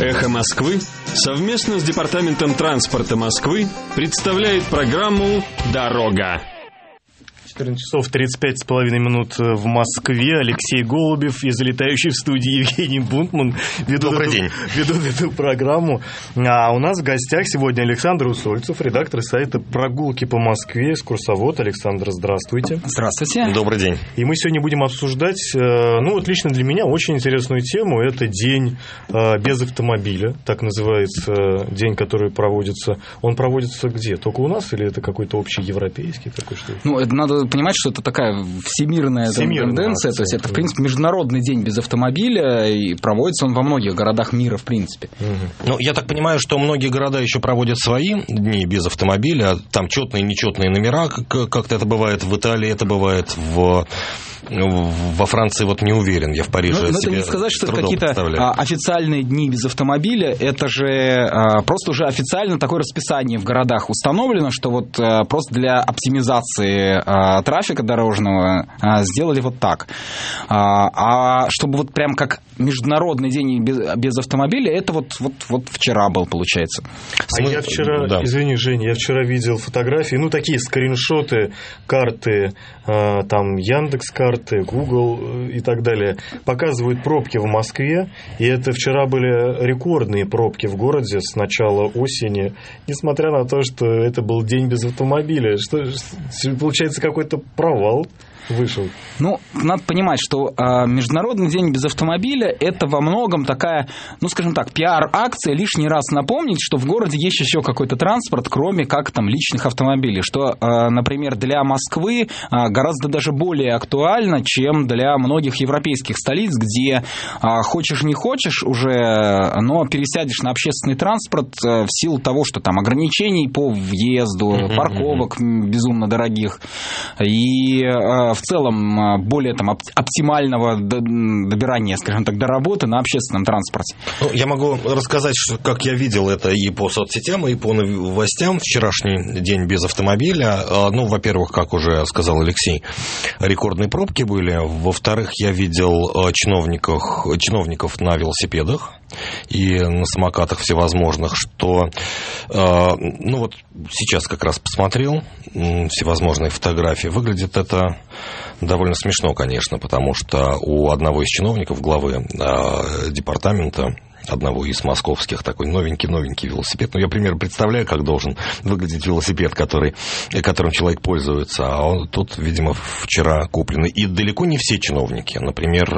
«Эхо Москвы» совместно с Департаментом транспорта Москвы представляет программу «Дорога». 14 часов 35 с половиной минут в Москве. Алексей Голубев и залетающий в студии Евгений Бунтман ведут, Добрый эту, день. ведут эту программу. А у нас в гостях сегодня Александр Усольцев, редактор сайта «Прогулки по Москве», экскурсовод. Александр, здравствуйте. Здравствуйте. Добрый день. И мы сегодня будем обсуждать, э, ну вот лично для меня очень интересную тему. Это день э, без автомобиля, так называется э, день, который проводится. Он проводится где? Только у нас или это какой-то общий европейский такой что? Ну, это надо понимать, что это такая всемирная Всемирная тенденция. То есть это, в принципе, международный день без автомобиля, и проводится он во многих городах мира, в принципе. Ну, я так понимаю, что многие города еще проводят свои дни без автомобиля. Там четные и нечетные номера, как- как-то это бывает в Италии, это бывает в во Франции вот не уверен, я в Париже Ну, ну, это не сказать, что это какие-то а, официальные дни без автомобиля, это же а, просто уже официально такое расписание в городах установлено, что вот а, просто для оптимизации трафика дорожного а, сделали вот так. А, а чтобы вот прям как международный день без, без автомобиля, это вот, вот, вот вчера был, получается. А я вчера, Да. извини, Женя, я вчера видел фотографии, ну, такие скриншоты, карты, э, там, Яндекс карты, Google э, и так далее, показывают пробки в Москве, и это вчера были рекордные пробки в городе с начала осени, несмотря на то, что это был день без автомобиля. Что, получается, какой-то провал вышел. Ну, надо понимать, что а, Международный день без автомобиля это во многом такая, ну, скажем так, пиар-акция, лишний раз напомнить, что в городе есть еще какой-то транспорт, кроме как там личных автомобилей, что, а, например, для Москвы а, гораздо даже более актуально, чем для многих европейских столиц, где а, хочешь не хочешь уже, но пересядешь на общественный транспорт а, в силу того, что там ограничений по въезду, парковок безумно дорогих и э, в целом э, более там оп- оптимального добирания, скажем так, до работы на общественном транспорте. Ну, я могу рассказать, что, как я видел это и по соцсетям, и по новостям. Вчерашний день без автомобиля. А, Ну, во-первых, как уже сказал Алексей, рекордные пробки были. Во-вторых, я видел а, чиновников, чиновников на велосипедах и на самокатах всевозможных, что, а, ну вот сейчас как раз посмотрел всевозможные фотографии. Выглядит это довольно смешно, конечно, потому что у одного из чиновников, главы а, департамента, одного из московских, такой новенький-новенький велосипед. Ну, я примерно представляю, как должен выглядеть велосипед, который, которым человек пользуется. А он тут, видимо, вчера купленный. И далеко не все чиновники. Например,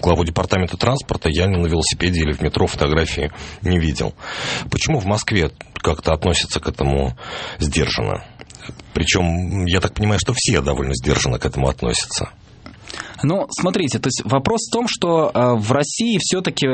главу департамента транспорта я на велосипеде или в метро фотографии не видел. Почему в Москве как-то относятся к этому сдержанно? Причем, я так понимаю, что все довольно сдержанно к этому относятся. Ну, смотрите, то есть вопрос в том, что э, в России все-таки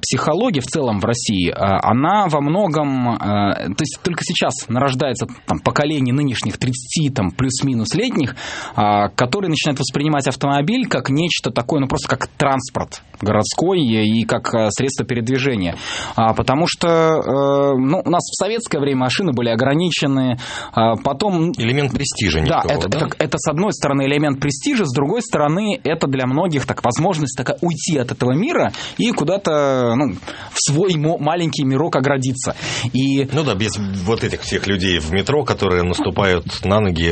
психология в целом в России, э, она во многом, э, то есть только сейчас нарождается там, поколение нынешних 30 там, плюс-минус летних, э, которые начинают воспринимать автомобиль как нечто такое, ну просто как транспорт городской и как средство передвижения. А, Потому что ну, у нас в советское время машины были ограничены, а потом Элемент престижа да, это, да? Это, это, с одной стороны элемент престижа, с другой стороны это для многих так возможность такая уйти от этого мира и куда-то ну, в свой маленький мирок оградиться. И Ну да, без вот этих всех людей в метро, которые наступают на ноги,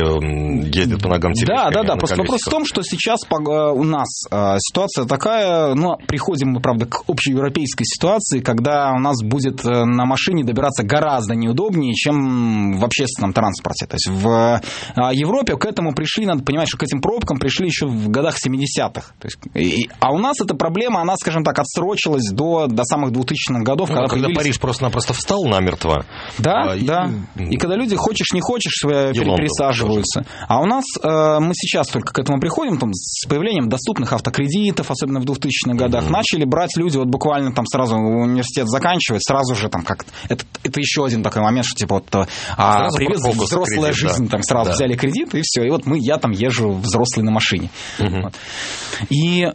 ездят по ногам да, да, да. Просто вопрос в том, что сейчас по- у нас э, ситуация такая, ну, приходим мы, правда, к общеевропейской ситуации, когда у нас будет э, на машине добираться гораздо неудобнее, чем в общественном транспорте. То есть в э, Европе к этому пришли, надо понимать, что к этим пробкам пришли еще в годах 70-х. То есть, и- а у нас эта проблема, она, скажем так, отсрочилась до, до самых 2000-х годов, Ну, когда, когда появились- Париж просто-напросто встал намертво. да, а, и- да. И когда люди хочешь не хочешь пересаживаются. А у нас э, мы сейчас только к этому приходим, там, с появлением доступных автокредитов, особенно в 2000-х годах, начали брать люди вот буквально там сразу университет заканчивать, сразу же там как это, это еще один такой момент, что типа вот а, привет, взрослая кредит, да. жизнь, там сразу Да. взяли кредит и все, и вот мы я там езжу взрослый на машине. Мгм. Вот. И э,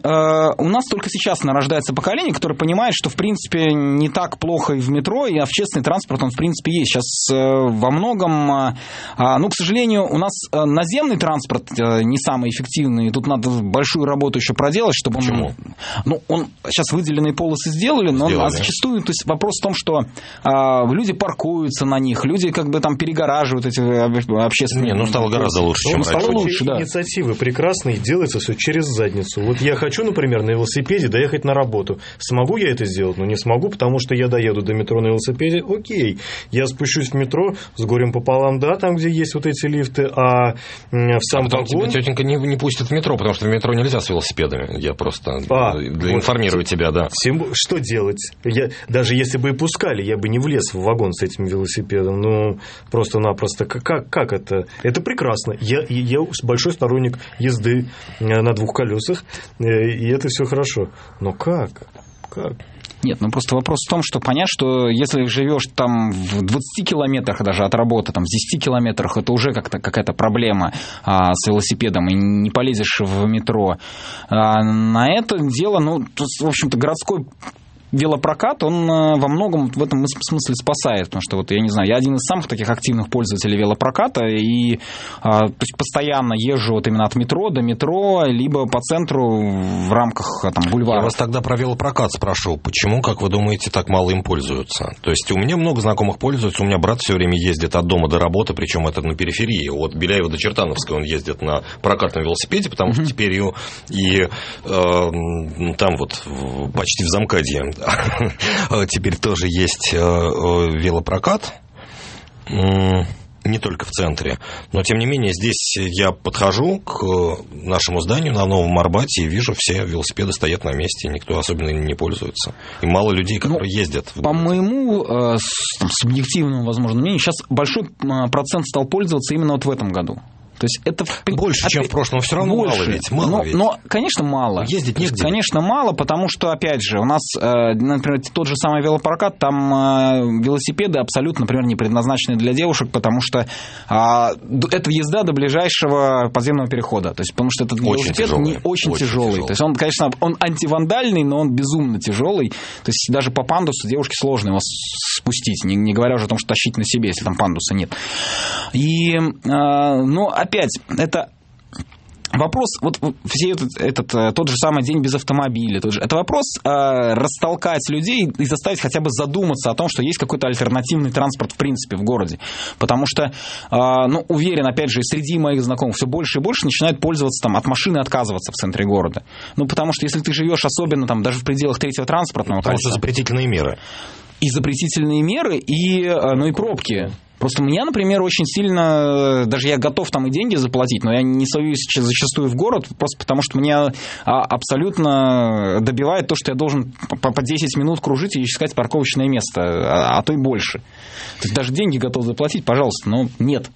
у нас только сейчас нарождается поколение, которое понимает, что, в принципе, не так плохо и в метро, и общественный транспорт, он, в принципе, есть. Сейчас э, во многом, э, э, ну, к сожалению, у нас э, наземный транспорт э, не самый эффективный, и тут надо большую работу еще проделать, чтобы Почему? он... Ну, он сейчас выделенные полосы сделали, но Сделали. он, а зачастую, то есть вопрос в том, что э, люди паркуются на них, люди как бы там перегораживают эти э, общественные... Не, ну стало гораздо лучше, чем Ну, раньше. стало лучше, да. инициативы прекрасные, делается все через задницу. Вот я хочу, например, на велосипеде доехать на работу. Смогу я это сделать? Ну, не смогу, потому что я доеду до метро на велосипеде. Окей, я спущусь в метро с горем пополам, да, там, где есть вот эти лифты, а в сам А потом тебя вагон... тетенька не, не пустит в метро, потому что в метро нельзя с велосипедами. Я просто А, вот. информирую тебя, да. Тем что делать? Я, даже если бы и пускали, я бы не влез в вагон с этим велосипедом. Ну, просто-напросто. Как, как, как это? Это прекрасно. Я, я большой сторонник езды э, на двух колесах, э, и это все хорошо. Но как? Как? Нет, ну просто вопрос в том, что понять, что если живешь там в 20 километрах даже от работы, там в 10 километрах, это уже как-то какая-то проблема а, с велосипедом, и не полезешь в метро. А, на это дело, ну, тут, в общем-то, городской велопрокат, он э, во многом в этом смысле спасает, потому что вот я не знаю, я один из самых таких активных пользователей велопроката, и а, то есть постоянно езжу вот именно от метро до метро, либо по центру в рамках а, там Я бульвара. вас тогда про велопрокат спрошу. Почему, как вы думаете, так мало им пользуются? То есть у меня много знакомых пользуются, у меня брат все время ездит от дома до работы, причем это на периферии. От Беляева до Чертановской он ездит на прокатном велосипеде, потому что теперь и, и, э, там вот почти в Замкадье теперь тоже есть э, э, велопрокат. Не только в центре. Но, тем не менее, здесь я подхожу к нашему зданию на Новом Арбате и вижу, все велосипеды стоят на месте, никто особенно не пользуется. И мало людей, которые ездят. в По моему э, там, субъективному, возможно, мнению, сейчас большой э, процент стал пользоваться именно вот в этом году. То есть это Больше, чем в прошлом, все равно больше. мало ведь. Мало но, ведь. но, конечно, мало. Ездить негде. Конечно, мало, потому что, опять же, у нас, э, например, тот же самый велопрокат, там э, велосипеды абсолютно, например, не предназначены для девушек, потому что а, это езда до ближайшего подземного перехода. То есть, потому что этот Очень велосипед тяжелый. не очень, Очень тяжелый. тяжелый. То есть он, конечно, он антивандальный, но он безумно тяжелый. То есть даже по пандусу девушке сложно его спустить, не, не говоря уже о том, что тащить на себе, если там пандуса нет. И, э, но опять, это Вопрос, вот все этот, этот, тот же самый день без автомобиля, тот же, это вопрос э, растолкать людей и заставить хотя бы задуматься о том, что есть какой-то альтернативный транспорт в принципе в городе. Потому что, э, ну, уверен, опять же, среди моих знакомых все больше и больше начинают пользоваться там от машины отказываться в центре города. Ну, потому что если ты живешь особенно там даже в пределах третьего транспортного Потому что кольца, запретительные меры. и запретительные меры, и, э, ну, и пробки. Просто меня, например, очень сильно, э, даже я готов там и деньги заплатить, но я не ч- зачастую в город, просто потому что меня а, абсолютно добивает то, что я должен по 10 минут кружить и искать парковочное место, а, а то и больше. То есть даже деньги готов заплатить, пожалуйста, но нет.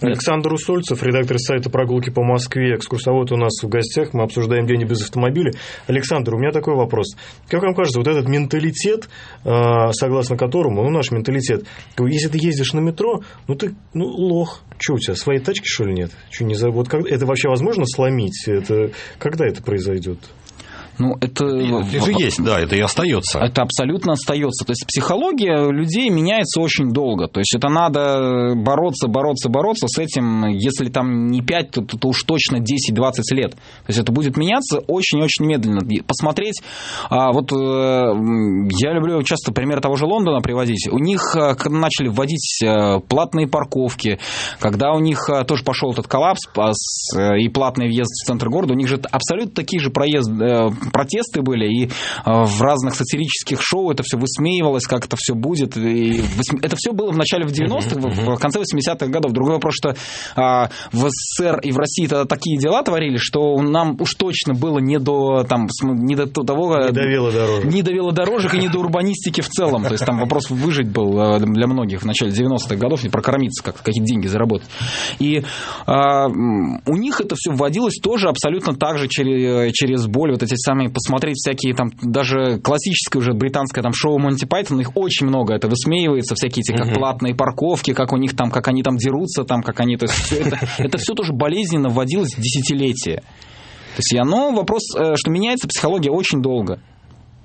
Александр Усольцев, редактор сайта «Прогулки по Москве», экскурсовод у нас в гостях, мы обсуждаем день без автомобиля. Александр, у меня такой вопрос. Как вам кажется, вот этот менталитет, э, согласно которому, ну, наш менталитет, если ты ездишь на метро, ну, ты, ну, лох. Что у тебя, своей тачки, что ли, нет? Что, не за... вот как... Это вообще возможно сломить? Это... Когда это произойдет? Ну, это... Это же есть, да, это и остается. Это абсолютно остается. То есть психология людей меняется очень долго. То есть это надо бороться, бороться, бороться с этим. Если там не 5, то, то уж точно 10-20 лет. То есть это будет меняться очень-очень медленно. Посмотреть, а, вот э, я люблю часто пример того же Лондона приводить. У них э, начали вводить э, платные парковки, когда у них тоже пошел этот коллапс а, и платный въезд в центр города, у них же абсолютно такие же проезд, э, протесты были, и э, в разных сатирических шоу это все высмеивалось, как это все будет. И это все было в начале в 90-х, в конце 80-х годов. Другой вопрос, что а, в СССР и в России тогда такие дела творили, что нам уж точно было не до, там, см- не до того... Не до велодорожек. Не до велодорожек и не до урбанистики в целом. То есть там вопрос выжить был э, для многих в начале 90-х годов, не прокормиться, как какие деньги заработать. И а, у них это все вводилось тоже абсолютно так же через, через боль. Вот эти самые, посмотреть всякие там, даже классическое уже британское там шоу Монти Пайтон, их очень много это высмеивается, всякие эти как платные парковки, как у них там, как они там дерутся, там, как они... То есть все это, это все тоже болезненно вводилось десятилетия. То есть, оно вопрос, э, что меняется психология очень долго.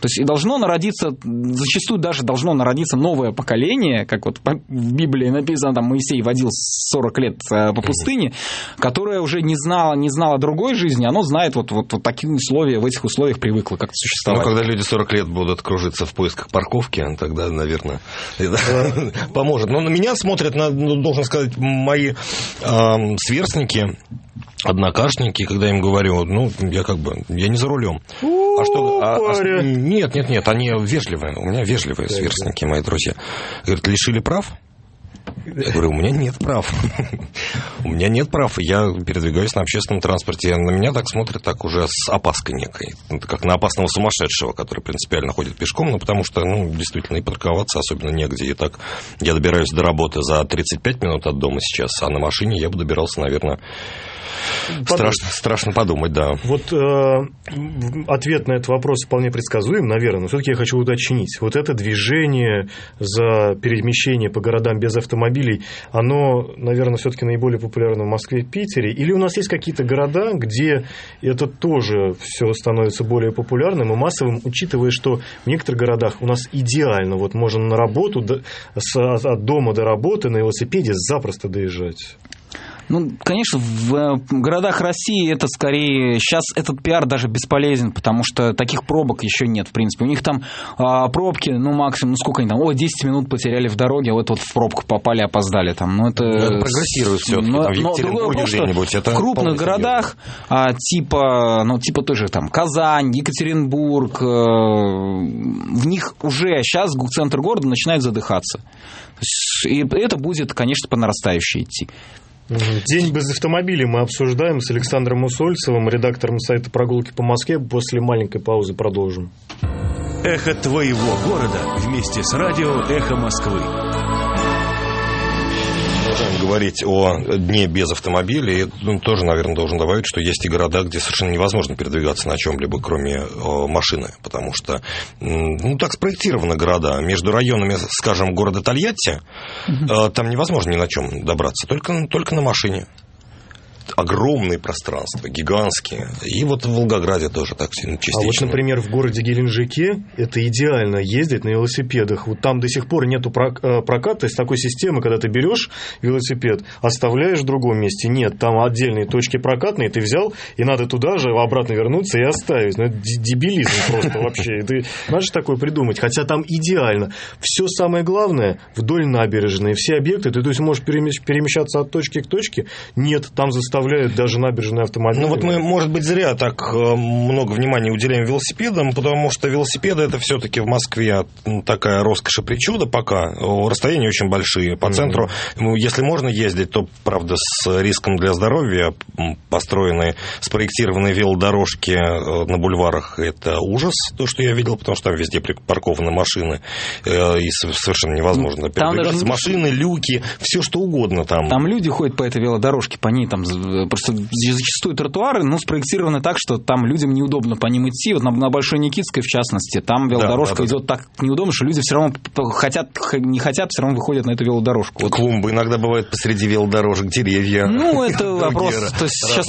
То есть и должно народиться, зачастую даже должно народиться новое поколение, как вот в Библии написано, там Моисей водил 40 лет э, по пустыне, которое уже не знало, не знало другой жизни, оно знает вот, вот, вот такие условия, в этих условиях привыкло как-то существовать. Ну, когда люди 40 лет будут кружиться в поисках парковки, тогда, наверное, поможет. Но на меня смотрят, ну, должен сказать, мои сверстники, однокашники, когда им говорю, ну, я как бы, я не за рулем. А что? А, а, нет, нет, нет, они вежливые, у меня вежливые сверстники, мои друзья. Говорят, лишили прав? Я говорю, у меня нет прав. у меня нет прав, я передвигаюсь на общественном транспорте. На меня так смотрят так уже с опаской некой. Это как на опасного сумасшедшего, который принципиально ходит пешком, ну, потому что, ну, действительно, и парковаться особенно негде. И так я добираюсь до работы за 35 минут от дома сейчас, а на машине я бы добирался, наверное, Страшно, страшно подумать, да. Вот э, ответ на этот вопрос вполне предсказуем, наверное, но все-таки я хочу уточнить. Вот это движение за перемещение по городам без автомобилей, оно, наверное, все-таки наиболее популярно в Москве и Питере? Или у нас есть какие-то города, где это тоже все становится более популярным и массовым, учитывая, что в некоторых городах у нас идеально, вот можно на работу, от дома до работы на велосипеде запросто доезжать? Ну, конечно, в э, городах России это скорее... Сейчас этот пиар даже бесполезен, потому что таких пробок еще нет, в принципе. У них там а, пробки, ну, максимум, ну, сколько они там? О, 10 минут потеряли в дороге, вот вот в пробку попали, опоздали там. Ну, это... это прогрессирует все но, там, но другой вопрос, что это в крупных городах, а, типа, ну, типа тоже там Казань, Екатеринбург, э, в них уже сейчас центр города начинает задыхаться. И это будет, конечно, по нарастающей идти. День без автомобилей мы обсуждаем с Александром Усольцевым, редактором сайта «Прогулки по Москве». После маленькой паузы продолжим. Эхо твоего города вместе с радио «Эхо Москвы» продолжаем говорить о дне без автомобиля. И ну, тоже, наверное, должен добавить, что есть и города, где совершенно невозможно передвигаться на чем-либо, кроме о, машины. Потому что, ну, так спроектированы города. Между районами, скажем, города Тольятти, угу. там невозможно ни на чем добраться, только, только на машине огромные пространства, гигантские. И вот в Волгограде тоже так частично. А вот, например, в городе Геленджике это идеально ездить на велосипедах. Вот там до сих пор нету э, проката из такой системы, когда ты берешь велосипед, оставляешь в другом месте. Нет, там отдельные точки прокатные, ты взял, и надо туда же обратно вернуться и оставить. Ну, это дебилизм просто вообще. Ты же такое придумать. Хотя там идеально. Все самое главное вдоль набережной. Все объекты, ты то есть можешь перемещаться от точки к точке. Нет, там заставляют оставляют даже набережные автомобили. Ну вот мы, может быть, зря так э, много внимания уделяем велосипедам, потому что велосипеды это все-таки в Москве такая роскошь и причуда пока. Расстояния очень большие. По центру, mm-hmm. если можно ездить, то, правда, с риском для здоровья построенные, спроектированные велодорожки э, на бульварах, это ужас, то, что я видел, потому что там везде припаркованы машины, э, и совершенно невозможно там передвигаться. Даже... Машины, люки, все что угодно там. Там люди ходят по этой велодорожке, по ней там просто зачастую тротуары, ну, спроектированы так, что там людям неудобно по ним идти. Вот на, на Большой Никитской, в частности, там велодорожка да, да, идет да. так неудобно, что люди все равно хотят, не хотят, все равно выходят на эту велодорожку. Вот. Клумбы иногда бывают посреди велодорожек, деревья. Ну, это вопрос, то есть сейчас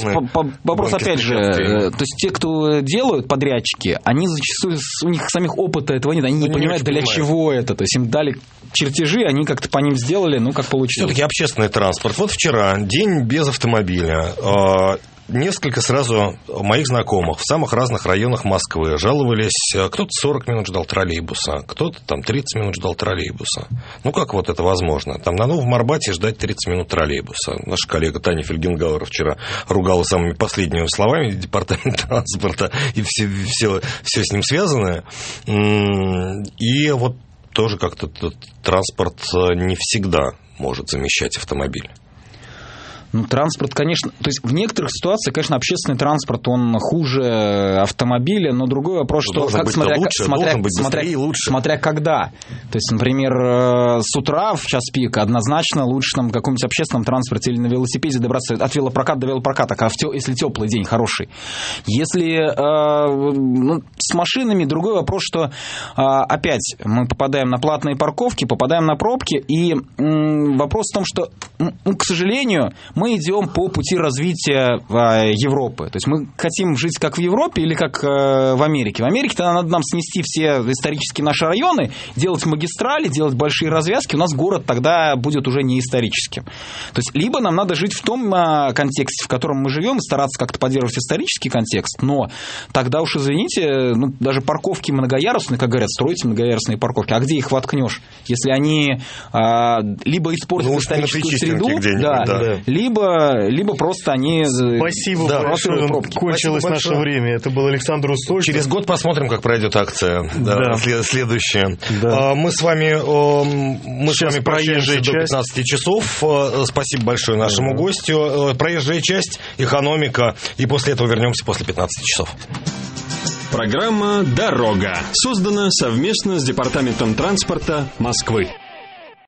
вопрос опять же, э, то есть те, кто делают подрядчики, они зачастую, у них самих опыта этого нет, они не понимают, для чего это, то есть им дали чертежи, они как-то по ним сделали, ну, как получилось. Все-таки общественный транспорт. Вот вчера день без автомобиля. А, несколько сразу моих знакомых в самых разных районах Москвы жаловались, а, кто-то 40 минут ждал троллейбуса, кто-то там 30 минут ждал троллейбуса. Ну, как вот это возможно? Там на Новом Арбате ждать 30 минут троллейбуса. Наша коллега Таня Фельгенгауэр вчера ругала самыми последними словами департамент транспорта и все, все, все с ним связанное. И вот тоже как-то транспорт э, не всегда может замещать автомобиль. Ну, транспорт, конечно, то есть в некоторых ситуациях, конечно, общественный транспорт, он хуже автомобиля, но другой вопрос, что как смотря, лучше, смотря, быть смотря, и лучше. смотря когда. То есть, например, э, с утра в час пика однозначно лучше в каком-нибудь общественном транспорте или на велосипеде добраться от велопроката до велопроката, а в тё, если теплый день, хороший. Если э, ну, с машинами, другой вопрос, что э, опять мы попадаем на платные парковки, попадаем на пробки, и э, вопрос в том, что, ну, к сожалению, мы мы идем по пути развития э, Европы. То есть мы хотим жить как в Европе или как э, в Америке. В Америке тогда надо нам снести все исторические наши районы, делать магистрали, делать большие развязки. У нас город тогда будет уже не историческим. То есть либо нам надо жить в том э, контексте, в котором мы живем, и стараться как-то поддерживать исторический контекст, но тогда уж, извините, ну, даже парковки многоярусные, как говорят, строите многоярусные парковки, а где их воткнешь? Если они а, либо испортят Ну, историческую среду, да, да. Либо, либо просто они... Спасибо Да, большое. пробки. Кончилось Спасибо наше большое. время. Это был Александр Устольцев. Через год посмотрим, как пройдет акция. Да, Да. след- следующая. Да. А, Мы с вами, о, мы Сейчас с вами прощаемся проезжая до часть. 15 часов. Э, Спасибо большое нашему гостю. Э, Проезжая часть, экономика. И после этого вернемся после 15 часов. Программа «Дорога» создана совместно с Департаментом транспорта Москвы.